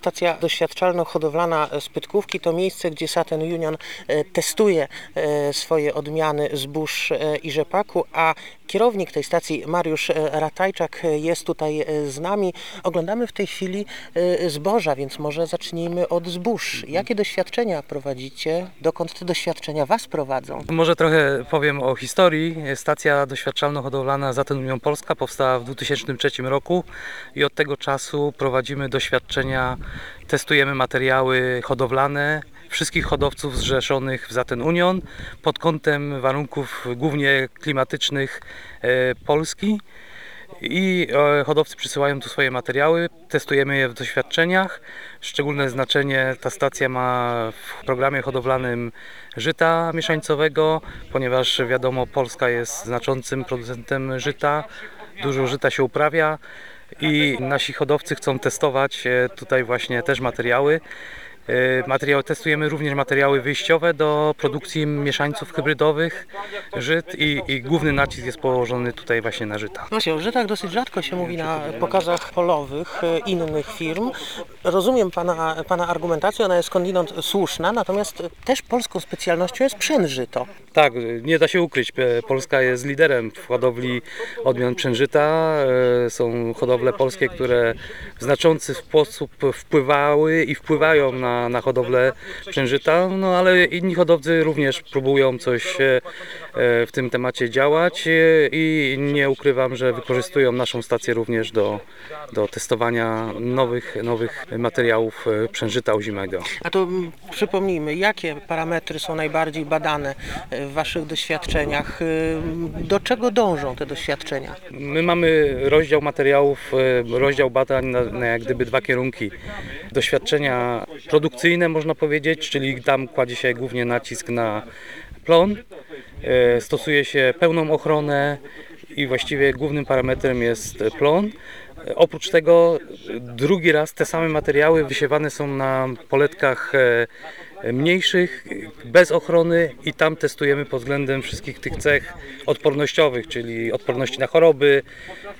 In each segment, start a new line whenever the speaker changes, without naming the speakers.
Stacja doświadczalno-hodowlana Spytkówki. To miejsce, gdzie Saturn Union e, testuje e, swoje odmiany zbóż e, i rzepaku, a kierownik tej stacji Mariusz e, Ratajczak e, jest tutaj e, z nami. Oglądamy w tej chwili zboża, więc może zacznijmy od zbóż. Jakie doświadczenia prowadzicie? Dokąd te doświadczenia Was prowadzą?
Może trochę powiem o historii. Stacja doświadczalno-hodowlana Unią Polska powstała w 2003 roku i od tego czasu prowadzimy doświadczenia, testujemy materiały hodowlane wszystkich hodowców zrzeszonych w Zaten Union pod kątem warunków głównie klimatycznych e, Polski. I e, hodowcy przysyłają tu swoje materiały, testujemy je w doświadczeniach. Szczególne znaczenie ta stacja ma w programie hodowlanym żyta mieszańcowego, ponieważ wiadomo, Polska jest znaczącym producentem żyta, dużo żyta się uprawia i nasi hodowcy chcą testować e, tutaj właśnie też materiały. E, Materiały, testujemy również materiały wyjściowe do produkcji mieszańców hybrydowych żyt i, i główny nacisk jest położony tutaj właśnie na żyta.
Właśnie, o żytach dosyć rzadko się mówi na pokazach polowych e, innych firm. Rozumiem pana, pana argumentację, ona jest skądinąd słuszna, natomiast też polską specjalnością jest przężyto.
Tak, nie da się ukryć. Polska jest liderem w hodowli odmian przężyta. E, Są hodowle polskie, które w znaczący sposób wpływały i wpływają na, na hodowlę przężyta, no ale inni hodowcy również próbują coś e, e, w tym temacie działać e, i nie ukrywam, że wykorzystują naszą stację również do, do testowania nowych, nowych materiałów przężyta ozimego.
A to mm, przypomnijmy, jakie parametry są najbardziej badane w waszych doświadczeniach? Do czego dążą te doświadczenia?
My mamy rozdział materiałów, rozdział badań na, na jak gdyby dwa kierunki. Doświadczenia produkcyjne można powiedzieć, czyli tam kładzie się głównie nacisk na plon. E, Stosuje się pełną ochronę i właściwie głównym parametrem jest plon. E, Oprócz tego e, drugi raz te same materiały wysiewane są na poletkach mniejszych, bez ochrony i tam testujemy pod względem wszystkich tych cech odpornościowych, czyli odporności na choroby,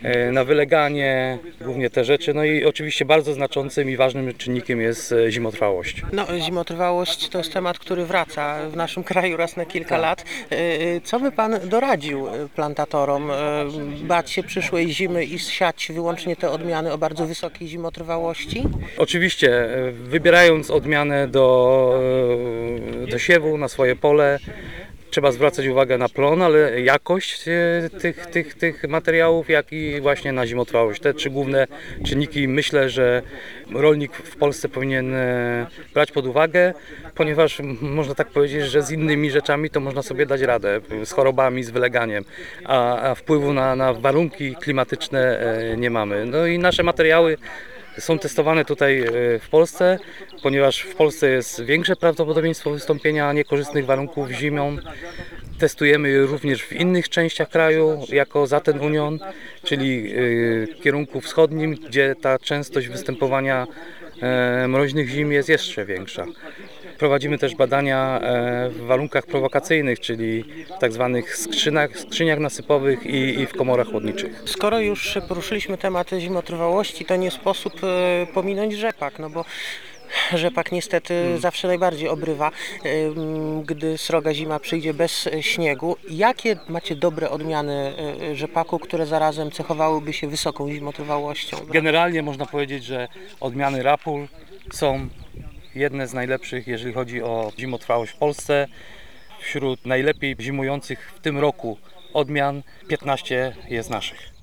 e, na wyleganie, głównie te rzeczy. No i oczywiście bardzo znaczącym i ważnym czynnikiem jest e, zimotrwałość.
No, zimotrwałość to jest temat, który wraca w naszym kraju raz na kilka lat. E, Co by Pan doradził plantatorom? Bać się przyszłej zimy i siać wyłącznie te odmiany o bardzo wysokiej zimotrwałości?
Oczywiście, wybierając odmianę do, do siewu na swoje pole, trzeba zwracać uwagę na plon, ale jakość e, tych, tych, tych materiałów, jak i właśnie na zimotrwałość. Te trzy główne czynniki myślę, że rolnik w Polsce powinien e, brać pod uwagę, ponieważ można tak powiedzieć, że z innymi rzeczami to można sobie dać radę, z chorobami, z wyleganiem, a, a wpływu na, na warunki klimatyczne e, nie mamy. No i nasze materiały są testowane tutaj e, w Polsce, ponieważ w Polsce jest większe prawdopodobieństwo wystąpienia niekorzystnych warunków zimą. Testujemy je również w innych częściach kraju jako Zaten Union, czyli e, kierunku wschodnim, gdzie ta częstość występowania e, mroźnych zim jest jeszcze większa. Prowadzimy też badania e, w warunkach prowokacyjnych, czyli w tak zwanych skrzyniach nasypowych i, i w komorach chłodniczych.
Skoro już poruszyliśmy temat zimotrwałości, to nie sposób e, pominąć rzepak, no bo rzepak niestety zawsze najbardziej obrywa, gdy sroga zima przyjdzie bez śniegu. Jakie macie dobre odmiany e, rzepaku, które zarazem cechowałyby się wysoką zimotrwałością?
Generalnie można powiedzieć, że odmiany Rapul są jedne z najlepszych, jeżeli chodzi o zimotrwałość w Polsce. Wśród najlepiej zimujących w tym roku odmian 15 jest naszych.